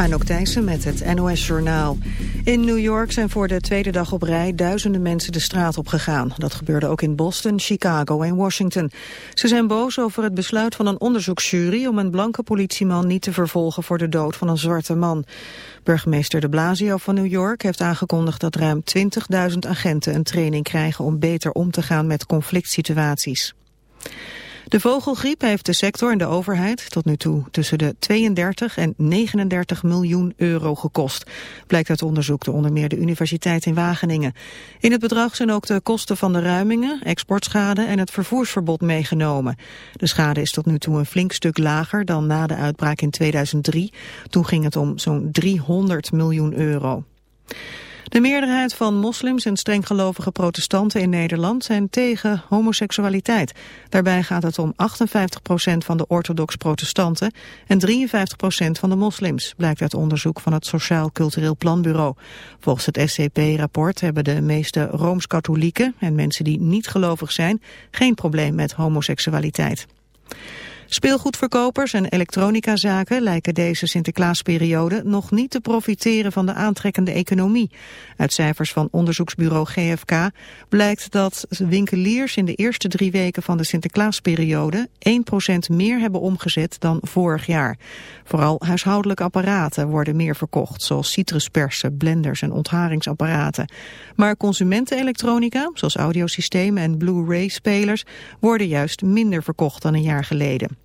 Anouk Thijssen met het NOS-journaal. In New York zijn voor de tweede dag op rij duizenden mensen de straat op gegaan. Dat gebeurde ook in Boston, Chicago en Washington. Ze zijn boos over het besluit van een onderzoeksjury... om een blanke politieman niet te vervolgen voor de dood van een zwarte man. Burgemeester de Blasio van New York heeft aangekondigd... dat ruim 20.000 agenten een training krijgen om beter om te gaan met conflict situaties. De vogelgriep heeft de sector en de overheid tot nu toe tussen de 32 en 39 miljoen euro gekost. Blijkt uit onderzoek door onder meer de Universiteit in Wageningen. In het bedrag zijn ook de kosten van de ruimingen, exportschade en het vervoersverbod meegenomen. De schade is tot nu toe een flink stuk lager dan na de uitbraak in 2003. Toen ging het om zo'n 300 miljoen euro. De meerderheid van moslims en strenggelovige protestanten in Nederland zijn tegen homoseksualiteit. Daarbij gaat het om 58% van de orthodox protestanten en 53% van de moslims, blijkt uit onderzoek van het Sociaal Cultureel Planbureau. Volgens het SCP-rapport hebben de meeste Rooms-Katholieken en mensen die niet gelovig zijn geen probleem met homoseksualiteit. Speelgoedverkopers en elektronicazaken lijken deze Sinterklaasperiode nog niet te profiteren van de aantrekkende economie. Uit cijfers van onderzoeksbureau GFK blijkt dat winkeliers in de eerste drie weken van de Sinterklaasperiode 1% meer hebben omgezet dan vorig jaar. Vooral huishoudelijke apparaten worden meer verkocht, zoals citruspersen, blenders en ontharingsapparaten. Maar consumentenelektronica, zoals audiosystemen en Blu-ray-spelers, worden juist minder verkocht dan een jaar geleden.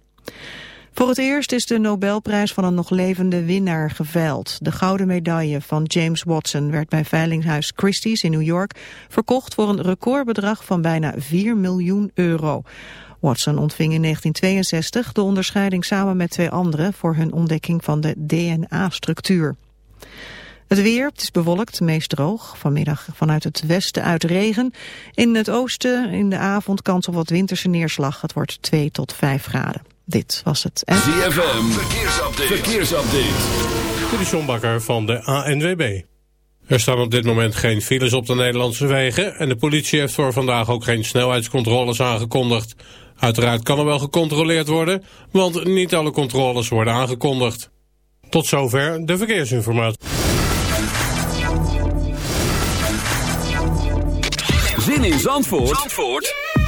Voor het eerst is de Nobelprijs van een nog levende winnaar geveild. De gouden medaille van James Watson werd bij veilinghuis Christie's in New York verkocht voor een recordbedrag van bijna 4 miljoen euro. Watson ontving in 1962 de onderscheiding samen met twee anderen voor hun ontdekking van de DNA-structuur. Het weer, het is bewolkt, meest droog. Vanmiddag vanuit het westen uit regen. In het oosten in de avond kans op wat winterse neerslag. Het wordt 2 tot 5 graden. Dit was het. ZFM, verkeersupdate. verkeersupdate. Van de ANWB. Er staan op dit moment geen files op de Nederlandse wegen... en de politie heeft voor vandaag ook geen snelheidscontroles aangekondigd. Uiteraard kan er wel gecontroleerd worden... want niet alle controles worden aangekondigd. Tot zover de verkeersinformatie. Zin in Zandvoort, Zandvoort?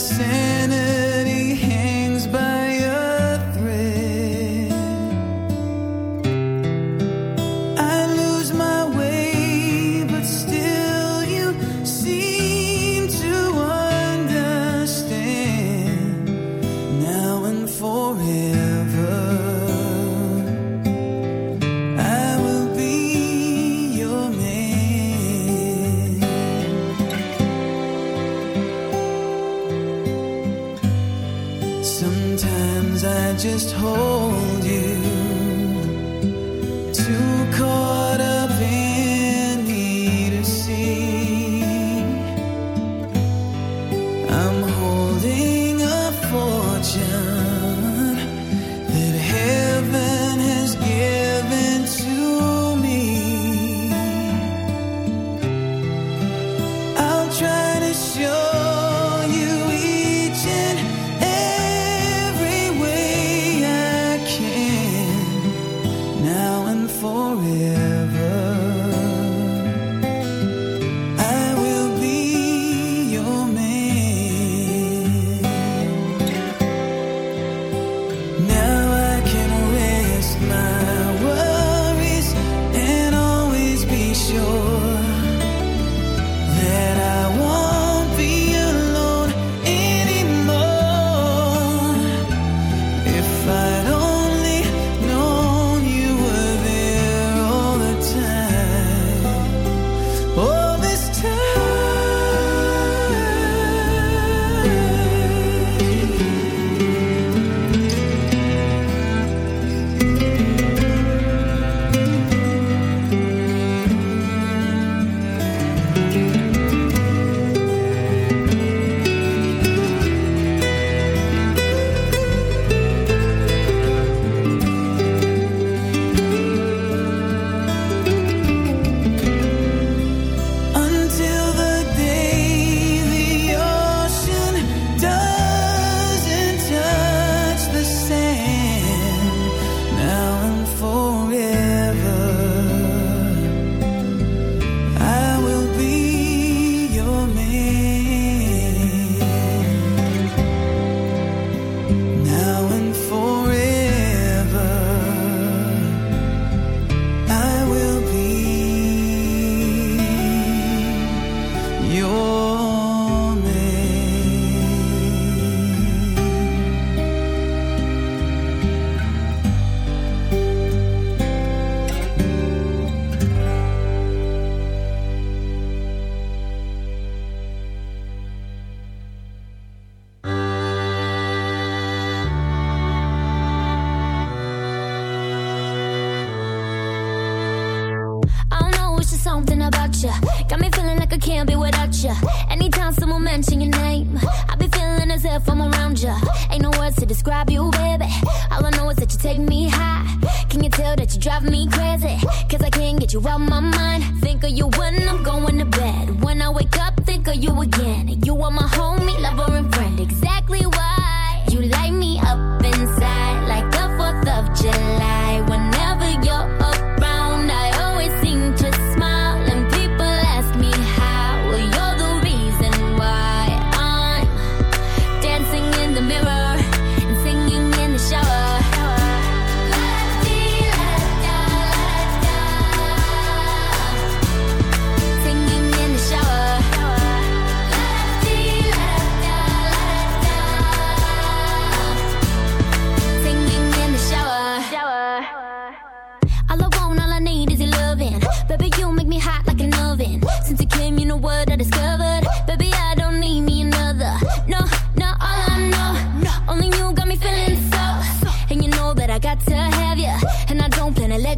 sin. Sometimes I just hold you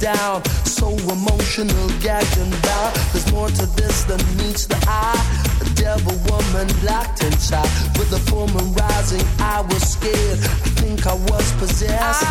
down. So emotional, gagging down. There's more to this than meets the eye. A devil woman locked inside with a full rising. I was scared. I think I was possessed.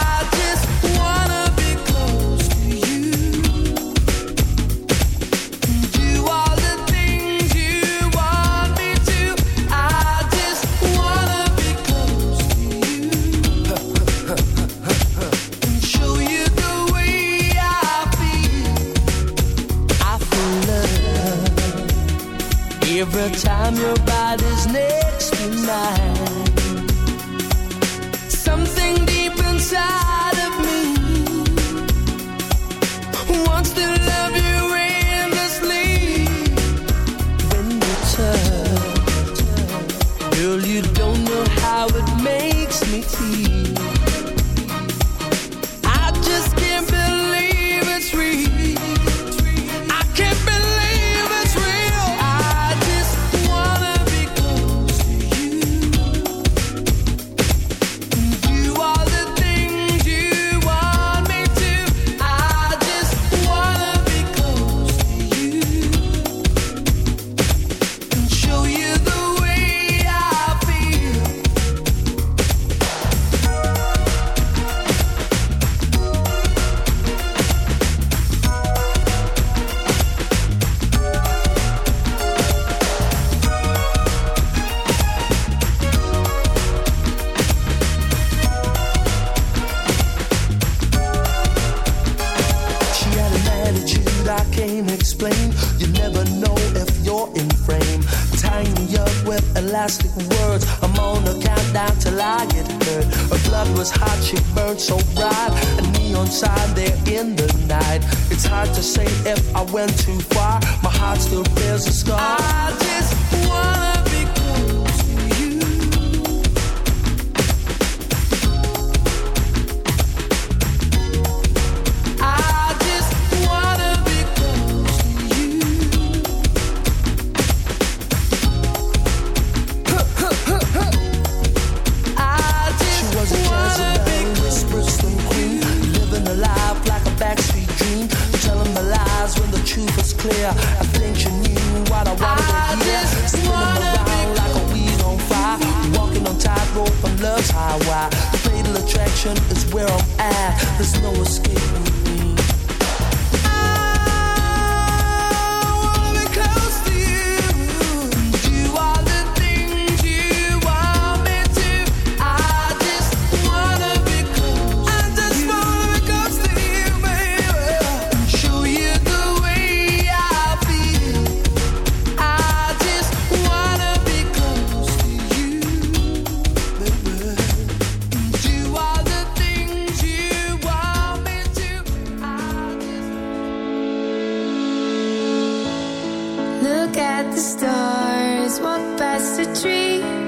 the stars, walk past the tree.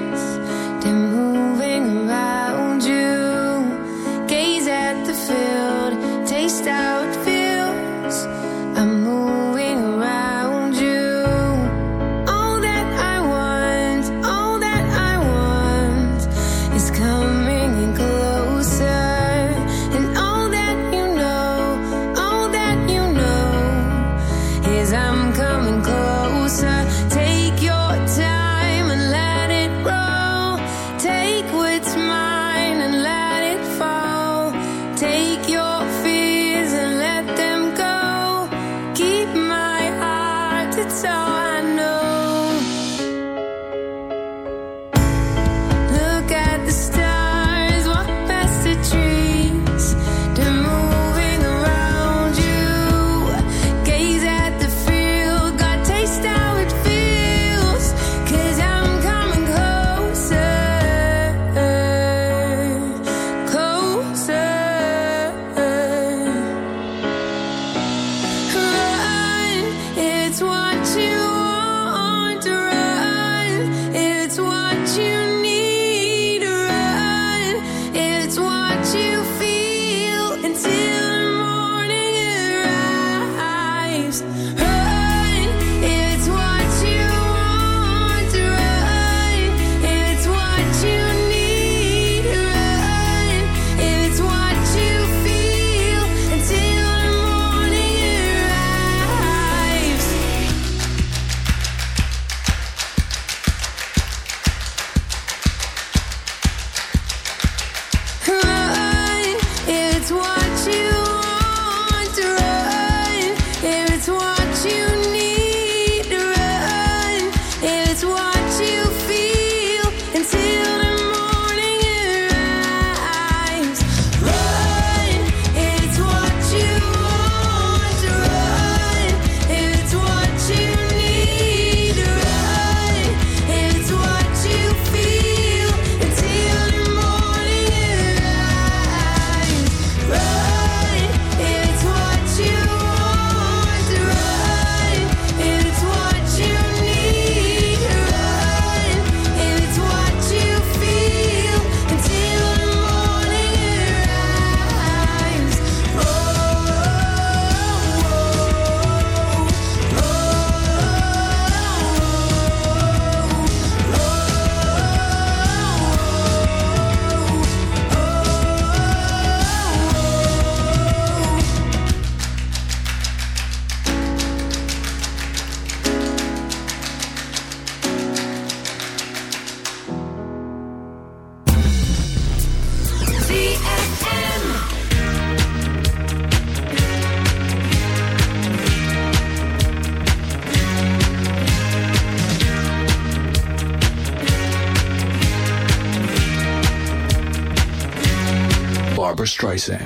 choice in.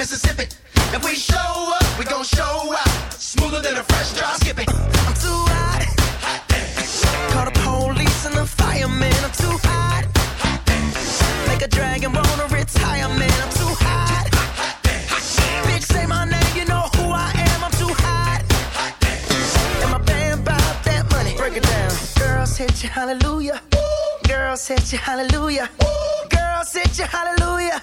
Mississippi. If we show up, we gon' show out. Smoother than a fresh drop. Skip it. I'm too hot. hot dance. Call the police and the firemen. I'm too hot. hot dance. Make a dragon wanna retire, man. I'm too hot. hot dance. Bitch, say my name, you know who I am. I'm too hot. hot And my band bought that money. Break it down. Girls hit you, hallelujah. Ooh. Girls hit you, hallelujah. Ooh. Girls hit you, hallelujah.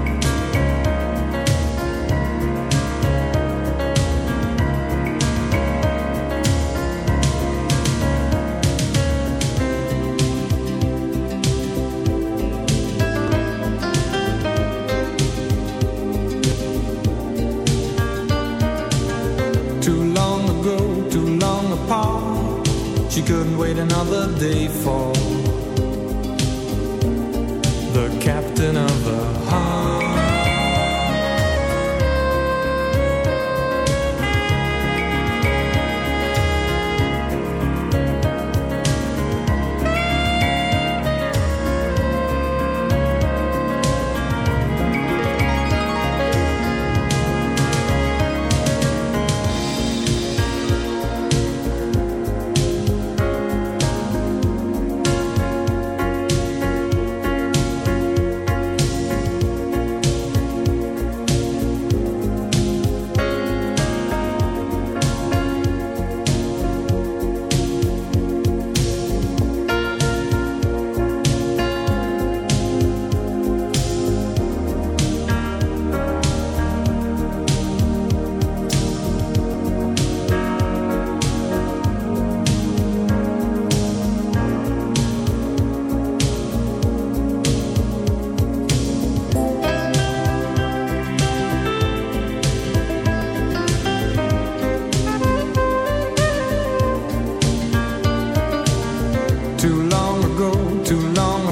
Couldn't wait another day for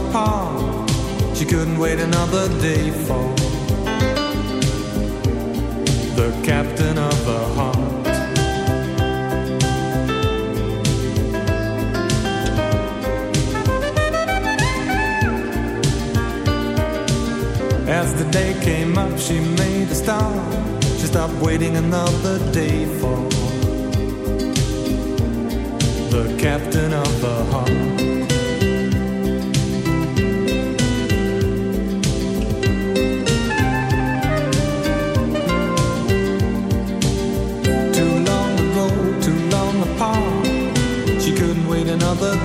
She couldn't wait another day for the captain of her heart. As the day came up, she made a start. She stopped waiting another day for the captain of the heart.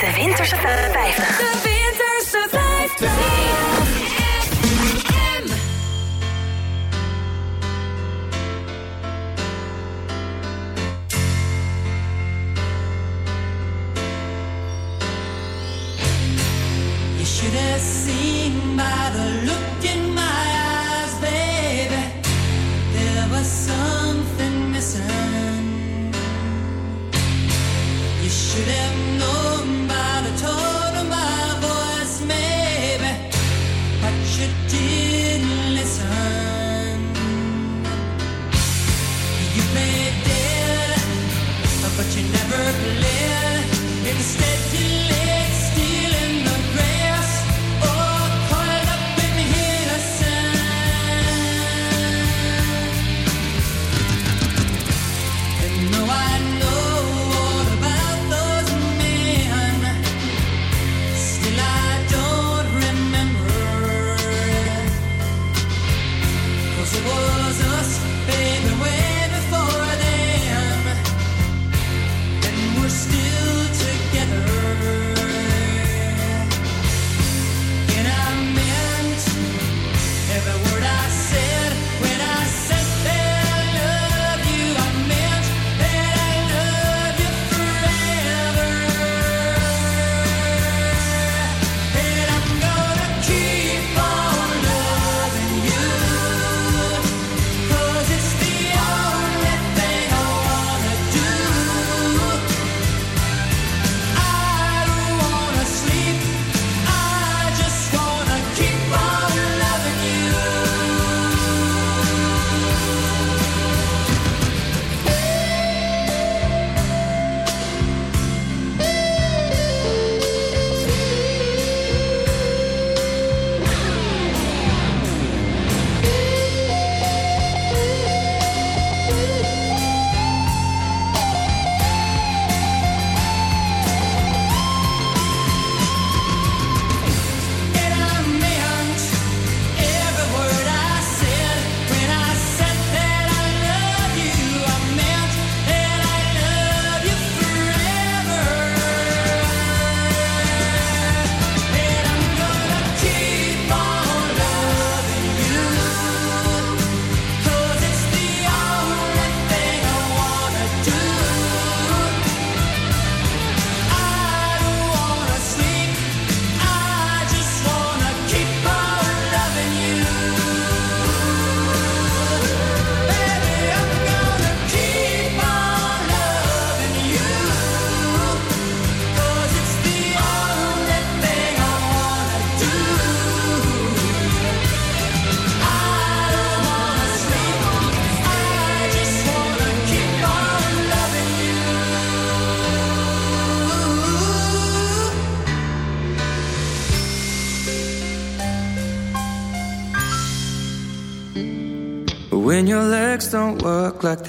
De Winterse 50. De Winterse 50. You should have seen by the my eyes. There was something missing. You should have known.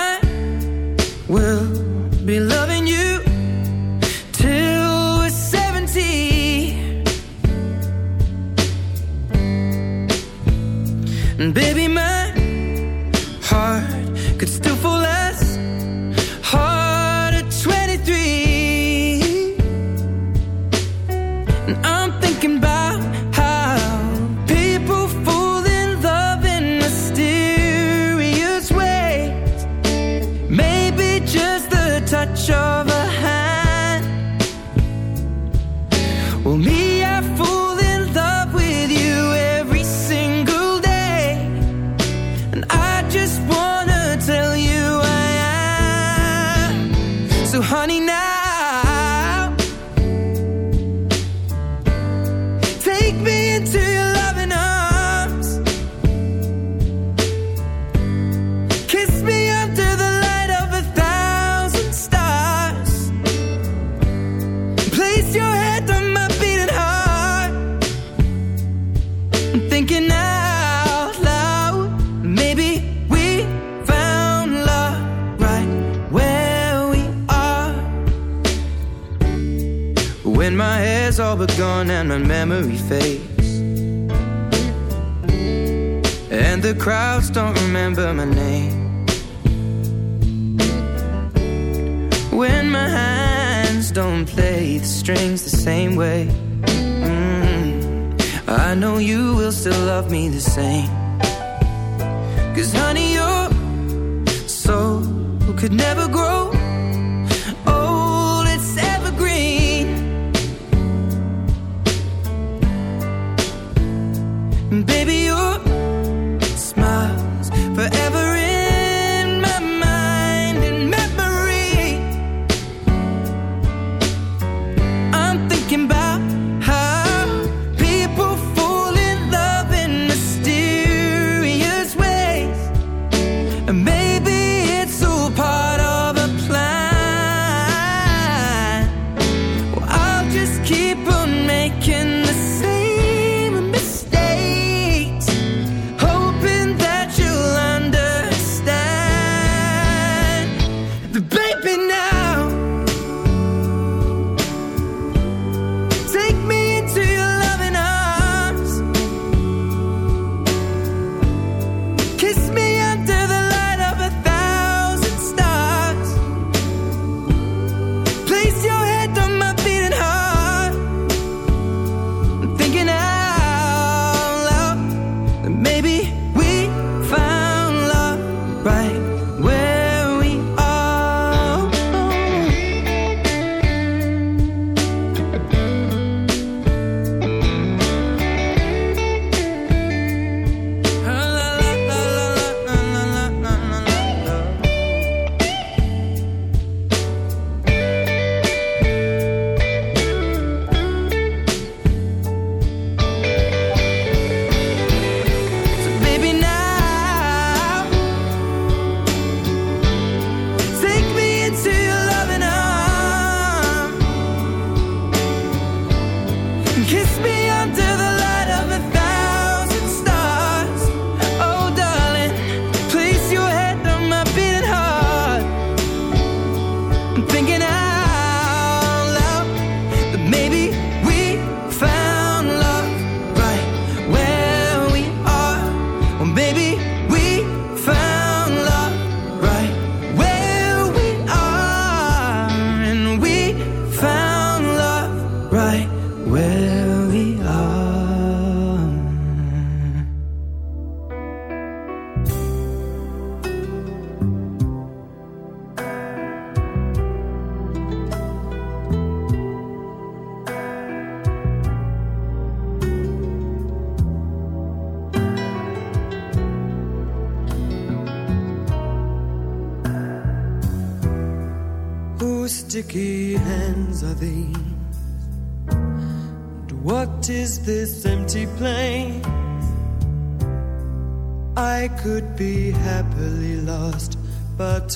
I lost, but